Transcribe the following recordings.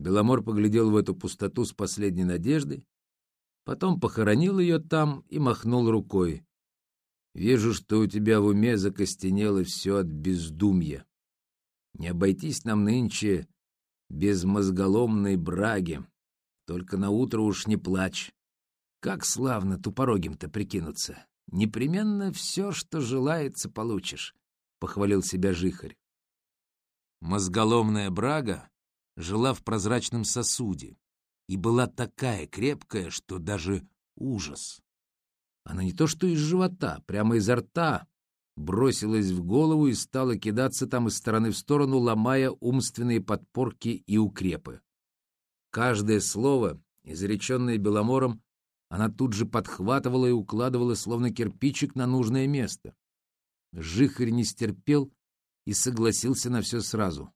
Беломор поглядел в эту пустоту с последней надеждой, потом похоронил ее там и махнул рукой. «Вижу, что у тебя в уме закостенело все от бездумья. Не обойтись нам нынче без мозголомной браги. Только на утро уж не плачь. Как славно тупорогим-то прикинуться. Непременно все, что желается, получишь», — похвалил себя Жихарь. Мозголомная брага жила в прозрачном сосуде и была такая крепкая, что даже ужас. Она не то что из живота, прямо изо рта бросилась в голову и стала кидаться там из стороны в сторону, ломая умственные подпорки и укрепы. Каждое слово, изреченное Беломором, она тут же подхватывала и укладывала, словно кирпичик, на нужное место. Жихарь не стерпел и согласился на все сразу.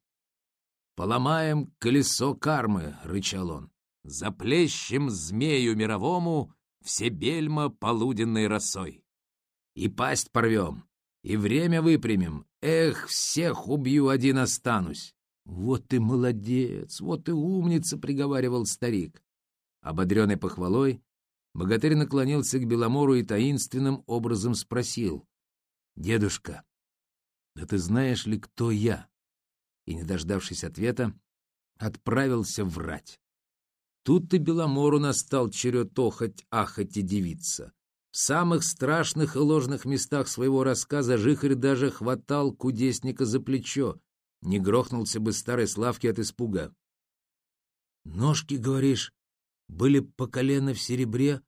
«Поломаем колесо кармы», — рычал он. «Заплещем змею мировому все бельма полуденной росой. И пасть порвем, и время выпрямим. Эх, всех убью, один останусь». «Вот ты молодец, вот ты умница», — приговаривал старик. Ободренный похвалой, богатырь наклонился к Беломору и таинственным образом спросил. «Дедушка, да ты знаешь ли, кто я?» И, не дождавшись ответа, отправился врать. Тут и Беломору настал черед охоть, ахать и девиться. В самых страшных и ложных местах своего рассказа Жихарь даже хватал кудесника за плечо, не грохнулся бы старой Славки от испуга. «Ножки, говоришь, были по колено в серебре,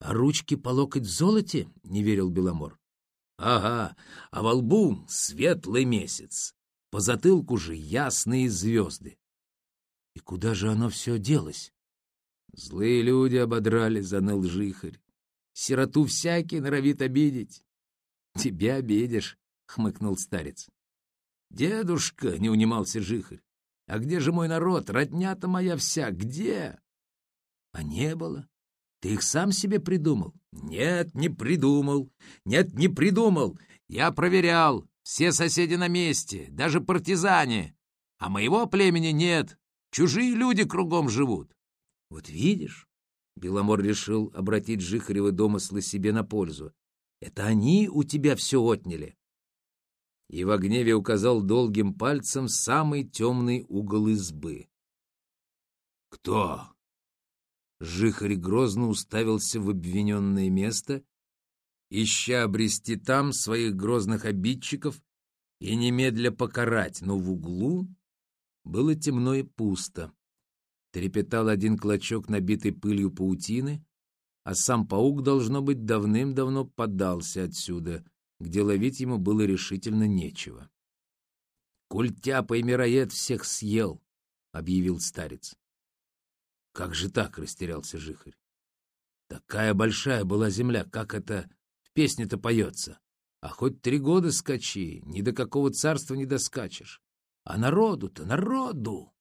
а ручки по локоть в золоте?» — не верил Беломор. Ага, а во лбу светлый месяц, по затылку же ясные звезды. И куда же оно все делось? Злые люди ободрали, заныл жихарь. Сироту всякий норовит обидеть. Тебя обидишь, хмыкнул старец. Дедушка, не унимался жихарь, а где же мой народ, родня-то моя вся, где? А не было. Ты их сам себе придумал? Нет, не придумал. Нет, не придумал. Я проверял. Все соседи на месте, даже партизане. А моего племени нет. Чужие люди кругом живут. Вот видишь, Беломор решил обратить Жихаревы домыслы себе на пользу. Это они у тебя все отняли. И в гневе указал долгим пальцем самый темный угол избы. «Кто?» Жихарь грозно уставился в обвиненное место, ища обрести там своих грозных обидчиков и немедля покарать, но в углу было темно и пусто. Трепетал один клочок, набитый пылью паутины, а сам паук, должно быть, давным-давно подался отсюда, где ловить ему было решительно нечего. «Культяпа и мироед всех съел», — объявил старец. Как же так, растерялся Жихарь. Такая большая была земля, как это в песне-то поется. А хоть три года скачи, ни до какого царства не доскачешь. А народу-то, народу!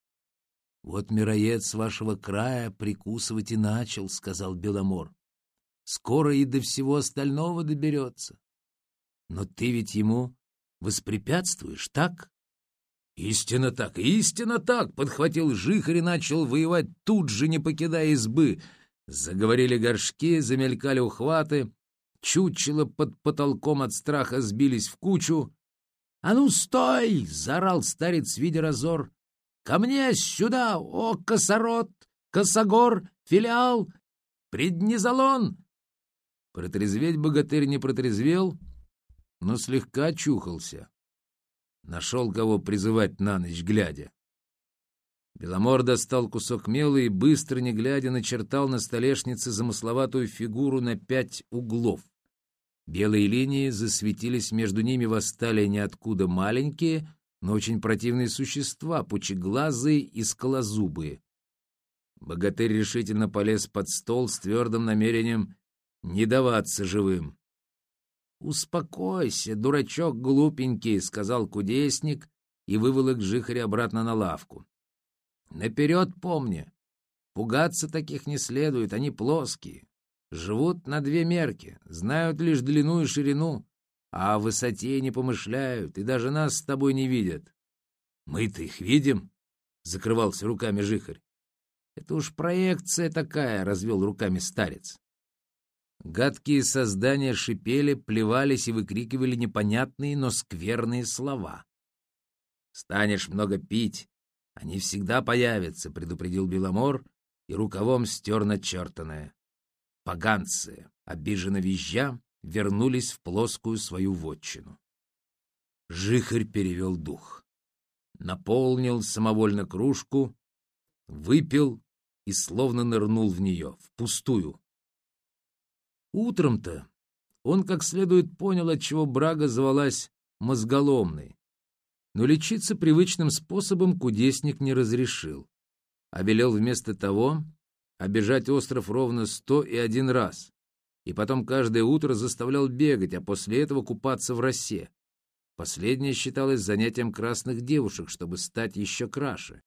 Вот мироед вашего края прикусывать и начал, — сказал Беломор. Скоро и до всего остального доберется. Но ты ведь ему воспрепятствуешь, так? «Истинно так, истинно так!» — подхватил жихарь и начал воевать тут же, не покидая избы. Заговорили горшки, замелькали ухваты, чучело под потолком от страха сбились в кучу. «А ну, стой!» — заорал старец, видя разор. «Ко мне сюда, о, косорот, косогор, филиал, преднизолон!» Протрезветь богатырь не протрезвел, но слегка чухался. Нашел кого призывать на ночь глядя. Беломор достал кусок мела и, быстро не глядя, начертал на столешнице замысловатую фигуру на пять углов. Белые линии засветились, между ними восстали ниоткуда маленькие, но очень противные существа, пучеглазые и скалозубые. Богатырь решительно полез под стол с твердым намерением не даваться живым. «Успокойся, дурачок глупенький», — сказал кудесник и выволок жихаря обратно на лавку. «Наперед помни, пугаться таких не следует, они плоские, живут на две мерки, знают лишь длину и ширину, а о высоте не помышляют и даже нас с тобой не видят». «Мы-то их видим», — закрывался руками жихарь. Это уж проекция такая, — развел руками старец. Гадкие создания шипели, плевались и выкрикивали непонятные, но скверные слова. «Станешь много пить, они всегда появятся», — предупредил Беломор и рукавом стер начертанное. Поганцы, обиженно визжа, вернулись в плоскую свою вотчину. Жихарь перевел дух. Наполнил самовольно кружку, выпил и словно нырнул в нее, впустую. Утром-то он как следует понял, отчего Брага звалась мозголомной. Но лечиться привычным способом кудесник не разрешил, а велел вместо того обижать остров ровно сто и один раз, и потом каждое утро заставлял бегать, а после этого купаться в росе. Последнее считалось занятием красных девушек, чтобы стать еще краше.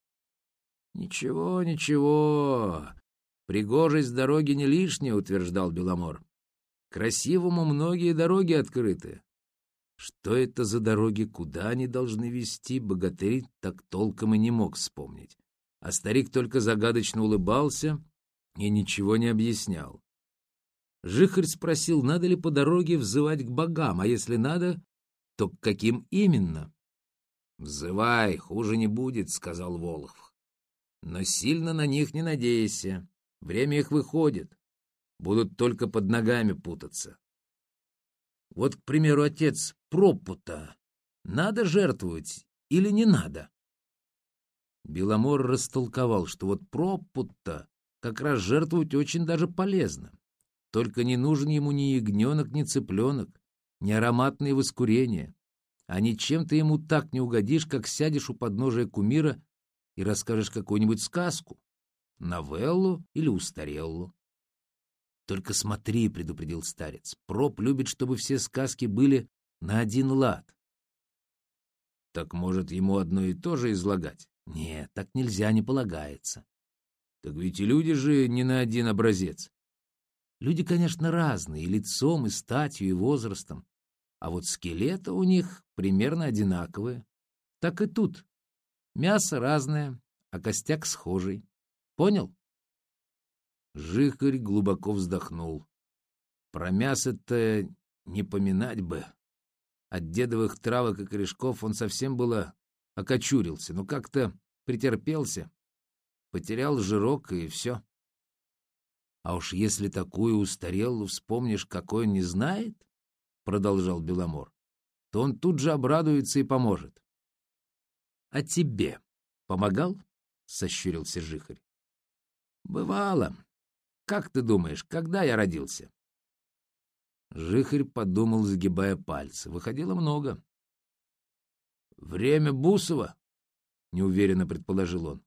«Ничего, ничего, пригожесть дороги не лишняя», — утверждал Беломор. Красивому многие дороги открыты. Что это за дороги, куда они должны вести, богатырь так толком и не мог вспомнить. А старик только загадочно улыбался и ничего не объяснял. Жихарь спросил, надо ли по дороге взывать к богам, а если надо, то к каким именно? — Взывай, хуже не будет, — сказал Волохов. — Но сильно на них не надейся. Время их выходит будут только под ногами путаться. Вот, к примеру, отец пропута. Надо жертвовать или не надо? Беломор растолковал, что вот пропута как раз жертвовать очень даже полезно. Только не нужен ему ни ягненок, ни цыпленок, ни ароматные воскурения. А ничем ты ему так не угодишь, как сядешь у подножия кумира и расскажешь какую-нибудь сказку, новеллу или устареллу. Только смотри, — предупредил старец, — проб любит, чтобы все сказки были на один лад. Так может, ему одно и то же излагать? Нет, так нельзя, не полагается. Так ведь и люди же не на один образец. Люди, конечно, разные, и лицом, и статью, и возрастом. А вот скелеты у них примерно одинаковые. Так и тут. Мясо разное, а костяк схожий. Понял? Жихарь глубоко вздохнул. Про мясо-то не поминать бы. От дедовых травок и корешков он совсем было окочурился, но как-то претерпелся, потерял жирок и все. А уж если такую устарелую вспомнишь, какой он не знает, — продолжал Беломор, — то он тут же обрадуется и поможет. — А тебе помогал? — сощурился Жихарь. — Бывало, как ты думаешь, когда я родился? Жихарь подумал, загибая пальцы. Выходило много. «Время Бусова?» — неуверенно предположил он.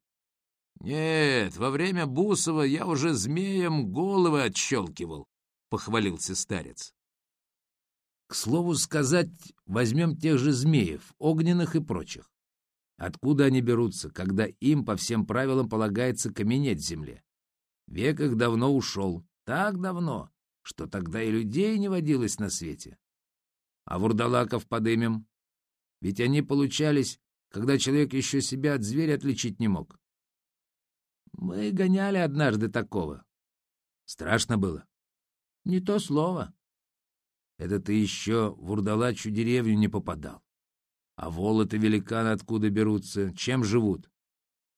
«Нет, во время Бусова я уже змеем головы отщелкивал», — похвалился старец. «К слову сказать, возьмем тех же змеев, огненных и прочих. Откуда они берутся, когда им по всем правилам полагается каменеть в земле? Век их давно ушел, так давно, что тогда и людей не водилось на свете. А вурдалаков подымем. Ведь они получались, когда человек еще себя от зверя отличить не мог. Мы гоняли однажды такого. Страшно было. Не то слово. Это ты еще в урдалачью деревню не попадал. А волоты великаны откуда берутся, чем живут?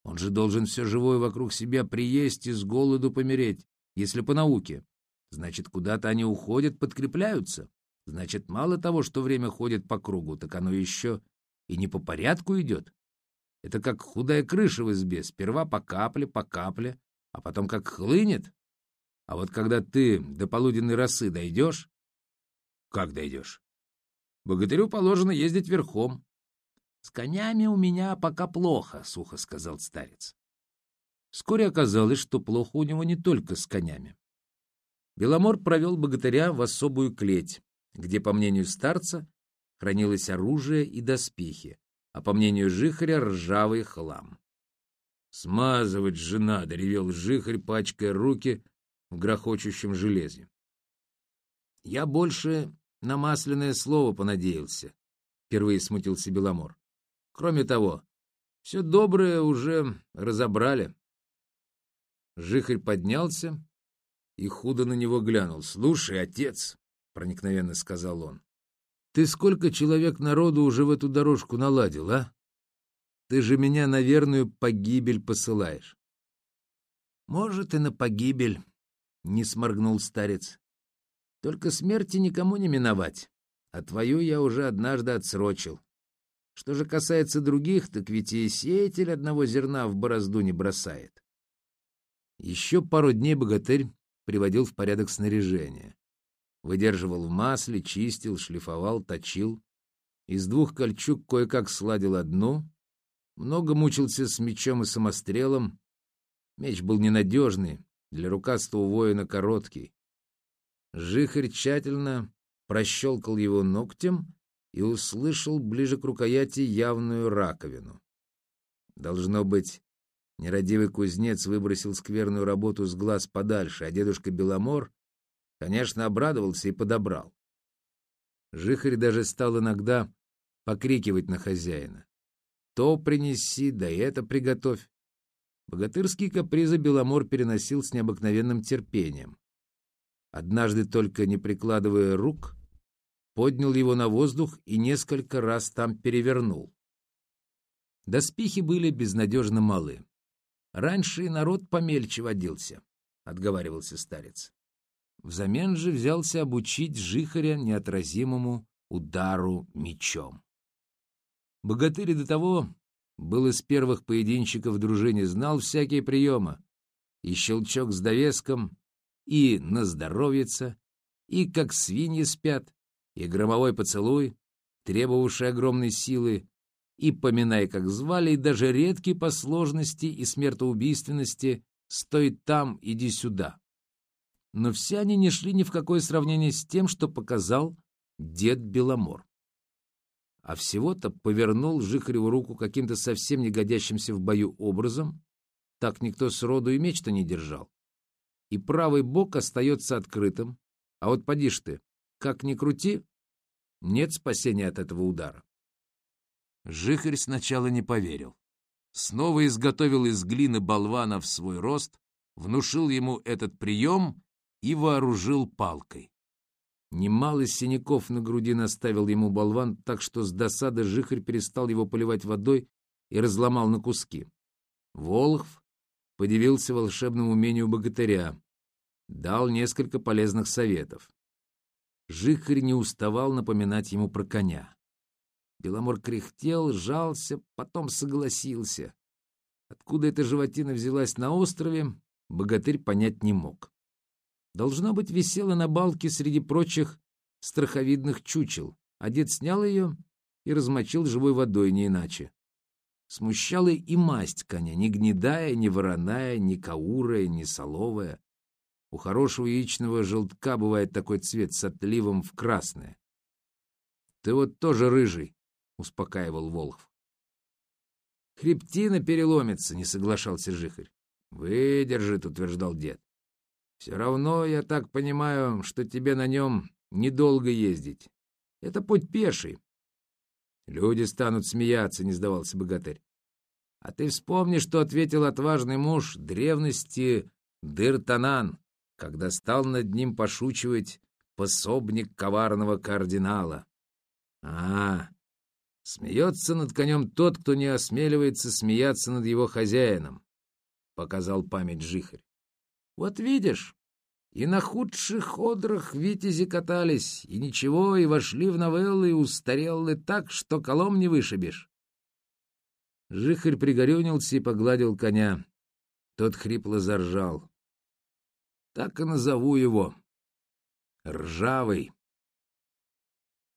Он же должен все живое вокруг себя приесть и с голоду помереть, если по науке. Значит, куда-то они уходят, подкрепляются. Значит, мало того, что время ходит по кругу, так оно еще и не по порядку идет. Это как худая крыша в избе, сперва по капле, по капле, а потом как хлынет. А вот когда ты до полуденной росы дойдешь... Как дойдешь? Богатырю положено ездить верхом, — С конями у меня пока плохо, — сухо сказал старец. Вскоре оказалось, что плохо у него не только с конями. Беломор провел богатыря в особую клеть, где, по мнению старца, хранилось оружие и доспехи, а по мнению жихаря — ржавый хлам. «Смазывать же надо!» — ревел жихарь, пачкая руки в грохочущем железе. «Я больше на масляное слово понадеялся», — впервые смутился Беломор. Кроме того, все доброе уже разобрали. Жихарь поднялся и худо на него глянул. — Слушай, отец, — проникновенно сказал он, — ты сколько человек народу уже в эту дорожку наладил, а? Ты же меня на верную погибель посылаешь. — Может, и на погибель, — не сморгнул старец. — Только смерти никому не миновать, а твою я уже однажды отсрочил. Что же касается других, так ведь и сеятель одного зерна в борозду не бросает. Еще пару дней богатырь приводил в порядок снаряжение. Выдерживал в масле, чистил, шлифовал, точил. Из двух кольчуг кое-как сладил одну, много мучился с мечом и самострелом. Меч был ненадежный, для рукастого воина короткий. Жихарь тщательно прощелкал его ногтем и услышал ближе к рукояти явную раковину. Должно быть, нерадивый кузнец выбросил скверную работу с глаз подальше, а дедушка Беломор, конечно, обрадовался и подобрал. Жихарь даже стал иногда покрикивать на хозяина. То принеси, да это приготовь. Богатырские капризы Беломор переносил с необыкновенным терпением. Однажды только не прикладывая рук, поднял его на воздух и несколько раз там перевернул. Доспехи были безнадежно малы. Раньше и народ помельче водился, — отговаривался старец. Взамен же взялся обучить жихаря неотразимому удару мечом. Богатырь до того был из первых поединщиков дружине, знал всякие приемы. И щелчок с довеском, и на здоровьица, и как свиньи спят, и громовой поцелуй, требовавший огромной силы, и поминай, как звали, и даже редкий по сложности и смертоубийственности «Стой там, иди сюда». Но все они не шли ни в какое сравнение с тем, что показал дед Беломор а всего-то повернул Жихареву руку каким-то совсем не годящимся в бою образом, так никто сроду и меч-то не держал. И правый бок остается открытым, а вот поди ж ты, как ни крути, нет спасения от этого удара. Жихарь сначала не поверил. Снова изготовил из глины болвана в свой рост, внушил ему этот прием и вооружил палкой. Немало синяков на груди наставил ему болван, так что с досады жихарь перестал его поливать водой и разломал на куски. Волхв подивился волшебному умению богатыря, дал несколько полезных советов. Жихарь не уставал напоминать ему про коня. Беломор кряхтел, жался, потом согласился. Откуда эта животина взялась на острове, богатырь понять не мог. Должно быть, висела на балке среди прочих страховидных чучел, а дед снял ее и размочил живой водой, не иначе. Смущала и масть коня, не гнедая, не вороная, не каурая, не соловая. У хорошего яичного желтка бывает такой цвет с отливом в красное. — Ты вот тоже рыжий, — успокаивал Волхв. — Хребтина переломится, — не соглашался Жихарь. — Выдержит, — утверждал дед. Все равно, я так понимаю, что тебе на нем недолго ездить. Это путь пеший. Люди станут смеяться, не сдавался богатырь. А ты вспомни, что ответил отважный муж древности Дыртанан, когда стал над ним пошучивать пособник коварного кардинала. А, смеется над конем тот, кто не осмеливается смеяться над его хозяином, — показал память жихарь. Вот видишь, и на худших одрах витязи катались, и ничего, и вошли в новеллы, и устареллы так, что колом не вышибешь. Жихарь пригорюнился и погладил коня. Тот хрипло заржал. Так и назову его. Ржавый.